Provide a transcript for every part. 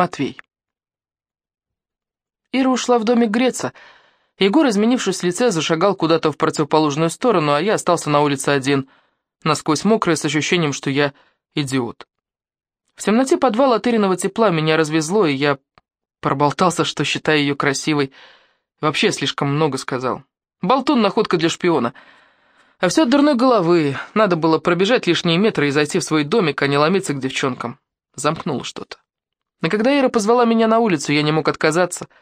Матвей. Ира ушла в домик греться. Егор, изменившись в лице, зашагал куда-то в противоположную сторону, а я остался на улице один, насквозь мокрый, с ощущением, что я идиот. В темноте подвала от Ириного тепла меня развезло, и я проболтался, что считаю ее красивой. Вообще слишком много сказал. Болтун — находка для шпиона. А все от дурной головы. Надо было пробежать лишние метры и зайти в свой домик, а не ломиться к девчонкам. Замкнуло что-то. Но когда Ира позвала меня на улицу, я не мог отказаться —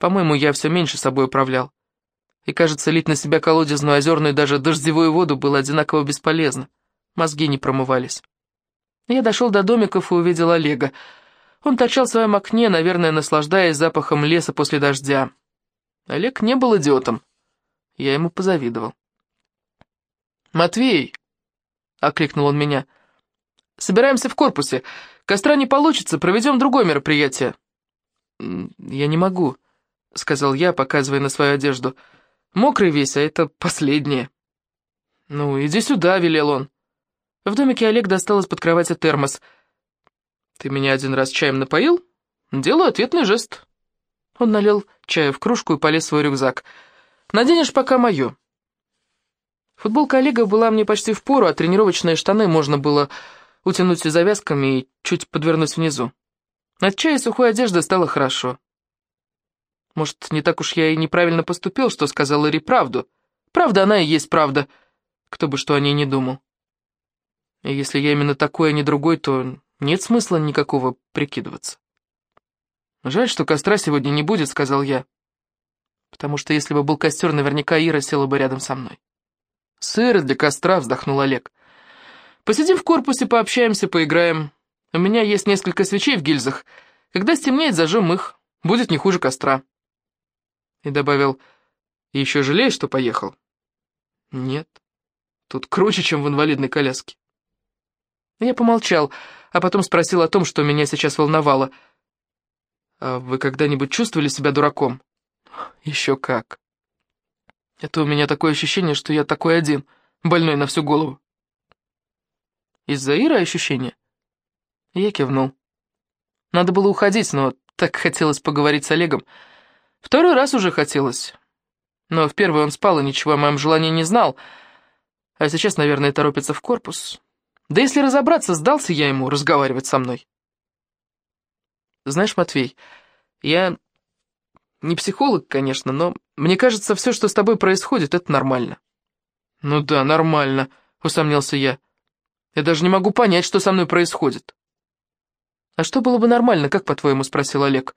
по-моему, я все меньше собой управлял. И, кажется, лить на себя колодезную, озерную даже дождевую воду было одинаково бесполезно. Мозги не промывались. Я дошел до домиков и увидел Олега. Он торчал в своем окне, наверное, наслаждаясь запахом леса после дождя. Олег не был идиотом. Я ему позавидовал. «Матвей!» — окликнул он меня. «Собираемся в корпусе. Костра не получится, проведем другое мероприятие». «Я не могу», — сказал я, показывая на свою одежду. «Мокрый весь, а это последнее». «Ну, иди сюда», — велел он. В домике Олег достал из-под кровати термос. «Ты меня один раз чаем напоил? Делаю ответный жест». Он налил чаю в кружку и полез в свой рюкзак. «Наденешь пока мою». Футболка Олега была мне почти в пору, а тренировочные штаны можно было утянуть завязками и чуть подвернуть внизу. От чая сухой одежды стало хорошо. Может, не так уж я и неправильно поступил, что сказал Ире правду. Правда она и есть правда, кто бы что о ней не думал. И если я именно такой, а не другой, то нет смысла никакого прикидываться. «Жаль, что костра сегодня не будет», — сказал я. «Потому что если бы был костер, наверняка Ира села бы рядом со мной». «Сыро для костра», — вздохнул Олег. «Посидим в корпусе, пообщаемся, поиграем. У меня есть несколько свечей в гильзах. Когда стемнеет, зажжем их. Будет не хуже костра». И добавил, «Еще жалеешь, что поехал?» «Нет, тут круче, чем в инвалидной коляске». Я помолчал, а потом спросил о том, что меня сейчас волновало. «А вы когда-нибудь чувствовали себя дураком?» «Еще как. Это у меня такое ощущение, что я такой один, больной на всю голову». «Из-за Иры ощущение?» Я кивнул. Надо было уходить, но так хотелось поговорить с Олегом. Второй раз уже хотелось. Но в первый он спал и ничего о моем желании не знал. А сейчас, наверное, торопится в корпус. Да если разобраться, сдался я ему разговаривать со мной. Знаешь, Матвей, я не психолог, конечно, но мне кажется, все, что с тобой происходит, это нормально. Ну да, нормально, усомнился я. Я даже не могу понять, что со мной происходит. А что было бы нормально, как по-твоему, спросил Олег.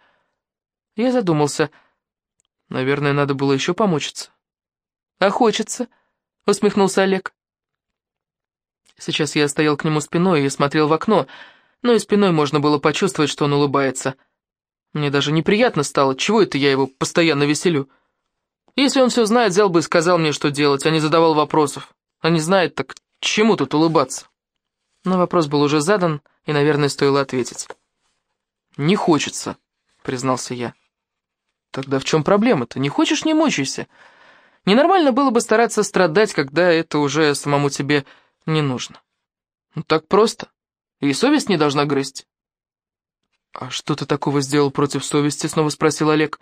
Я задумался. Наверное, надо было еще помучиться. «А хочется?» — усмехнулся Олег. Сейчас я стоял к нему спиной и смотрел в окно, но и спиной можно было почувствовать, что он улыбается. Мне даже неприятно стало, чего это я его постоянно веселю. Если он все знает, взял бы и сказал мне, что делать, а не задавал вопросов. А не знает, так чему тут улыбаться? Но вопрос был уже задан, и, наверное, стоило ответить. «Не хочется», — признался я. Тогда в чем проблема-то? Не хочешь, не мучайся. Ненормально было бы стараться страдать, когда это уже самому тебе не нужно. Ну так просто. И совесть не должна грызть. «А что ты такого сделал против совести?» — снова спросил Олег.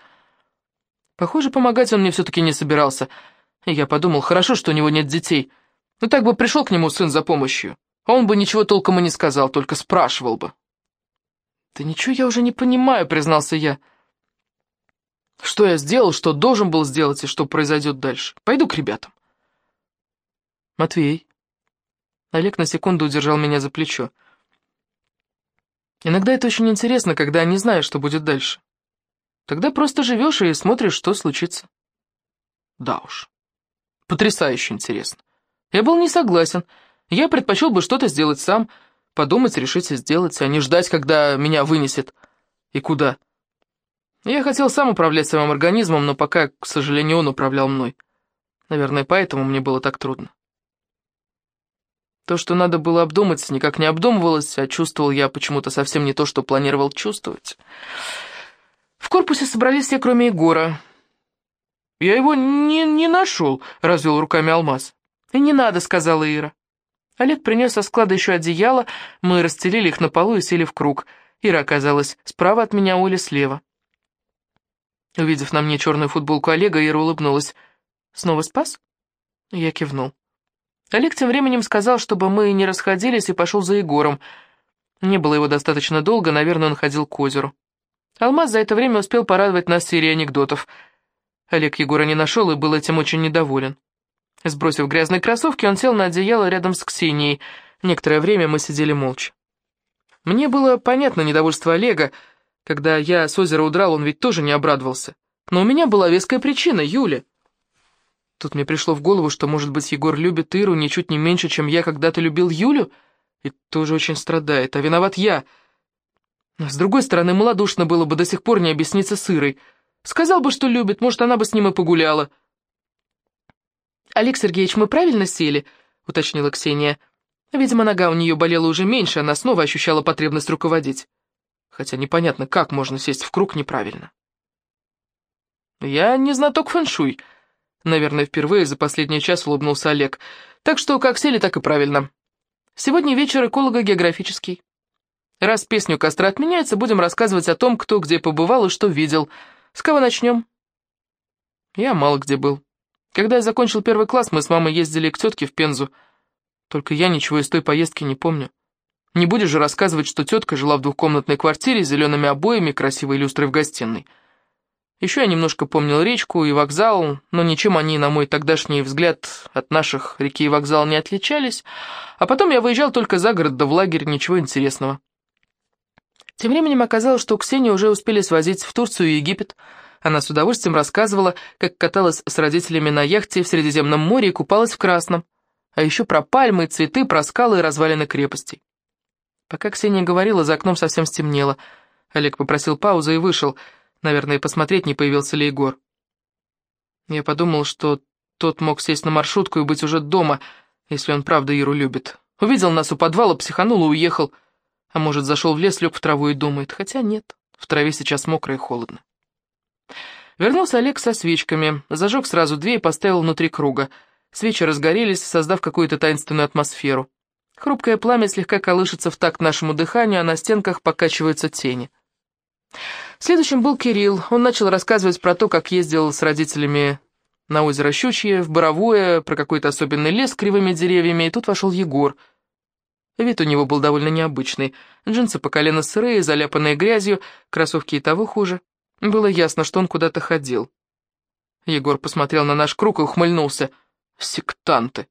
Похоже, помогать он мне все-таки не собирался. И я подумал, хорошо, что у него нет детей. Ну так бы пришел к нему сын за помощью. А он бы ничего толком и не сказал, только спрашивал бы. «Да ничего я уже не понимаю», — признался я. Что я сделал, что должен был сделать и что произойдет дальше? Пойду к ребятам. Матвей. Олег на секунду удержал меня за плечо. Иногда это очень интересно, когда не знаешь, что будет дальше. Тогда просто живешь и смотришь, что случится. Да уж. Потрясающе интересно. Я был не согласен. Я предпочел бы что-то сделать сам, подумать, решить и сделать, а не ждать, когда меня вынесет. И куда. Я хотел сам управлять своим организмом, но пока, к сожалению, он управлял мной. Наверное, поэтому мне было так трудно. То, что надо было обдумать, никак не обдумывалось, а чувствовал я почему-то совсем не то, что планировал чувствовать. В корпусе собрались все, кроме Егора. «Я его не, не нашел», — развел руками Алмаз. «И не надо», — сказала Ира. Олег принес со склада еще одеяло, мы расстелили их на полу и сели в круг — Ира оказалась справа от меня, Оля слева. Увидев на мне черную футболку Олега, Ира улыбнулась. «Снова спас?» Я кивнул. Олег тем временем сказал, чтобы мы не расходились, и пошел за Егором. Не было его достаточно долго, наверное, он ходил к озеру. Алмаз за это время успел порадовать нас серией анекдотов. Олег Егора не нашел и был этим очень недоволен. Сбросив грязные кроссовки, он сел на одеяло рядом с Ксенией. Некоторое время мы сидели молча. Мне было понятно недовольство Олега. Когда я с озера удрал, он ведь тоже не обрадовался. Но у меня была веская причина — Юля. Тут мне пришло в голову, что, может быть, Егор любит Иру ничуть не меньше, чем я когда-то любил Юлю, и тоже очень страдает, а виноват я. С другой стороны, малодушно было бы до сих пор не объясниться с Ирой. Сказал бы, что любит, может, она бы с ним и погуляла. «Олег Сергеевич, мы правильно сели?» — уточнила Ксения. Видимо, нога у нее болела уже меньше, она снова ощущала потребность руководить. Хотя непонятно, как можно сесть в круг неправильно. «Я не знаток фэншуй», Наверное, впервые за последний час улыбнулся Олег. Так что как сели, так и правильно. Сегодня вечер эколого-географический. Раз песню костра отменяется, будем рассказывать о том, кто где побывал и что видел. С кого начнем? Я мало где был. Когда я закончил первый класс, мы с мамой ездили к тетке в Пензу. Только я ничего из той поездки не помню. Не будешь же рассказывать, что тетка жила в двухкомнатной квартире с зелеными обоями, красивой люстрой в гостиной. Еще я немножко помнил речку и вокзал, но ничем они, на мой тогдашний взгляд, от наших реки и вокзал не отличались, а потом я выезжал только за город да в лагерь, ничего интересного. Тем временем оказалось, что Ксению уже успели свозить в Турцию и Египет. Она с удовольствием рассказывала, как каталась с родителями на яхте в Средиземном море и купалась в Красном, а еще про пальмы, цветы, про скалы и развалины крепостей. Пока Ксения говорила, за окном совсем стемнело. Олег попросил паузы и вышел — Наверное, посмотреть, не появился ли Егор. Я подумал, что тот мог сесть на маршрутку и быть уже дома, если он правда Иру любит. Увидел нас у подвала, психанул и уехал. А может, зашел в лес, лег в траву и думает. Хотя нет, в траве сейчас мокро и холодно. Вернулся Олег со свечками, зажег сразу две и поставил внутри круга. Свечи разгорелись, создав какую-то таинственную атмосферу. Хрупкое пламя слегка колышется в такт нашему дыханию, а на стенках покачиваются тени. Следующим был Кирилл. Он начал рассказывать про то, как ездил с родителями на озеро Щучье, в Боровое, про какой-то особенный лес с кривыми деревьями, и тут вошел Егор. Вид у него был довольно необычный. Джинсы по колено сырые, заляпанные грязью, кроссовки и того хуже. Было ясно, что он куда-то ходил. Егор посмотрел на наш круг и ухмыльнулся. «Сектанты!»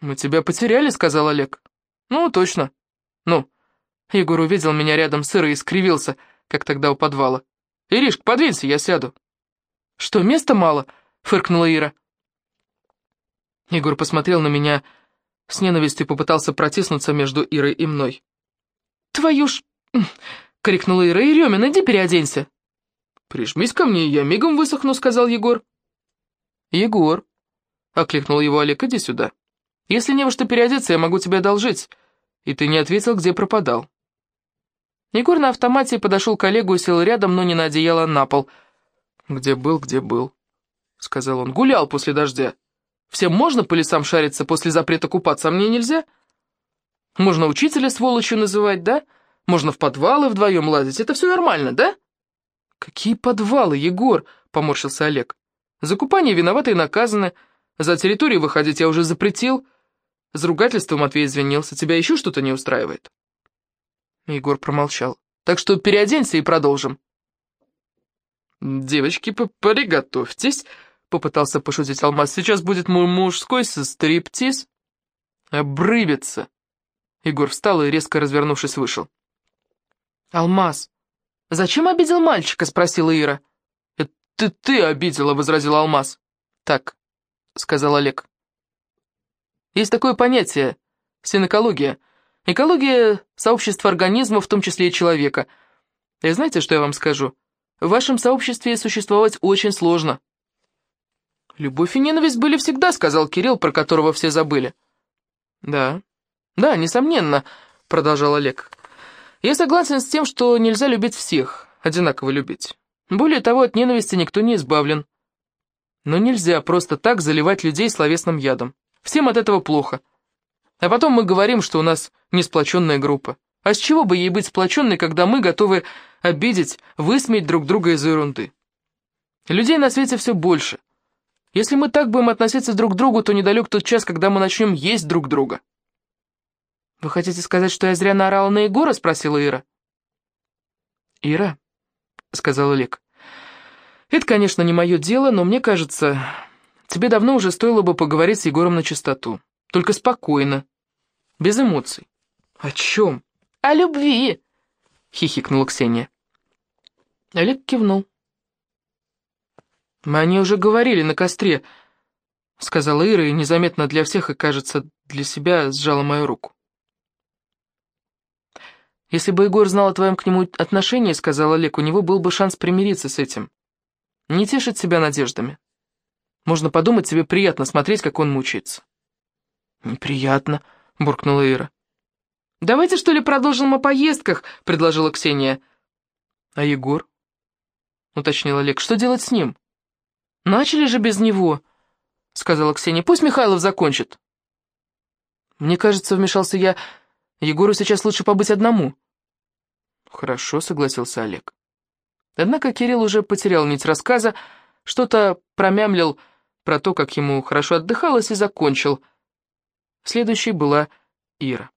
«Мы тебя потеряли», — сказал Олег. «Ну, точно. Ну». Егор увидел меня рядом с Ирой и скривился — как тогда у подвала. «Иришка, подвинься, я сяду». «Что, места мало?» — фыркнула Ира. Егор посмотрел на меня с ненавистью и попытался протиснуться между Ирой и мной. «Твою ж...» — крикнула Ира. «Еремин, иди переоденься». «Прижмись ко мне, я мигом высохну», — сказал Егор. «Егор», — окликнул его Олег, — «иди сюда. Если не во что переодеться, я могу тебе одолжить. И ты не ответил, где пропадал». Егор на автомате подошел к Олегу и сел рядом, но не на одеяло, а на пол. «Где был, где был», — сказал он. «Гулял после дождя. Всем можно по лесам шариться после запрета купаться, а мне нельзя? Можно учителя сволочью называть, да? Можно в подвалы вдвоем лазить. Это все нормально, да?» «Какие подвалы, Егор?» — поморщился Олег. «За купание виноваты и наказаны. За территорию выходить я уже запретил. За ругательство Матвей извинился. Тебя еще что-то не устраивает?» Егор промолчал. «Так что переоденься и продолжим». «Девочки, приготовьтесь», — попытался пошутить Алмаз. «Сейчас будет мой мужской стриптиз». «Обрыбится». Егор встал и, резко развернувшись, вышел. «Алмаз, зачем обидел мальчика?» — спросила Ира. «Это ты обидела», — возразил Алмаз. «Так», — сказал Олег. «Есть такое понятие — синекология». Экология — сообщество организмов, в том числе и человека. И знаете, что я вам скажу? В вашем сообществе существовать очень сложно. «Любовь и ненависть были всегда», — сказал Кирилл, про которого все забыли. «Да, да, несомненно», — продолжал Олег. «Я согласен с тем, что нельзя любить всех, одинаково любить. Более того, от ненависти никто не избавлен. Но нельзя просто так заливать людей словесным ядом. Всем от этого плохо. А потом мы говорим, что у нас несплоченная группа. А с чего бы ей быть сплоченной, когда мы готовы обидеть, высмеять друг друга из-за ерунды? Людей на свете все больше. Если мы так будем относиться друг к другу, то недалек тот час, когда мы начнем есть друг друга. «Вы хотите сказать, что я зря наорала на Егора?» — спросила Ира. «Ира», — сказал Олег, — «это, конечно, не мое дело, но мне кажется, тебе давно уже стоило бы поговорить с Егором на чистоту. Только спокойно, без эмоций». «О чем?» «О любви!» — хихикнула Ксения. Олег кивнул. «Мы они уже говорили на костре», — сказала Ира, и незаметно для всех, и, кажется, для себя сжала мою руку. «Если бы Егор знал о твоем к нему отношении, — сказал Олег, — у него был бы шанс примириться с этим. Не тешить себя надеждами. Можно подумать, тебе приятно смотреть, как он мучается». «Неприятно», — буркнула Ира. «Давайте, что ли, продолжим о поездках», — предложила Ксения. «А Егор?» — уточнил Олег. «Что делать с ним?» «Начали же без него», — сказала Ксения. «Пусть Михайлов закончит». «Мне кажется, вмешался я, Егору сейчас лучше побыть одному». «Хорошо», — согласился Олег. Однако Кирилл уже потерял нить рассказа, что-то промямлил про то, как ему хорошо отдыхалось, и закончил. Следующей была Ира.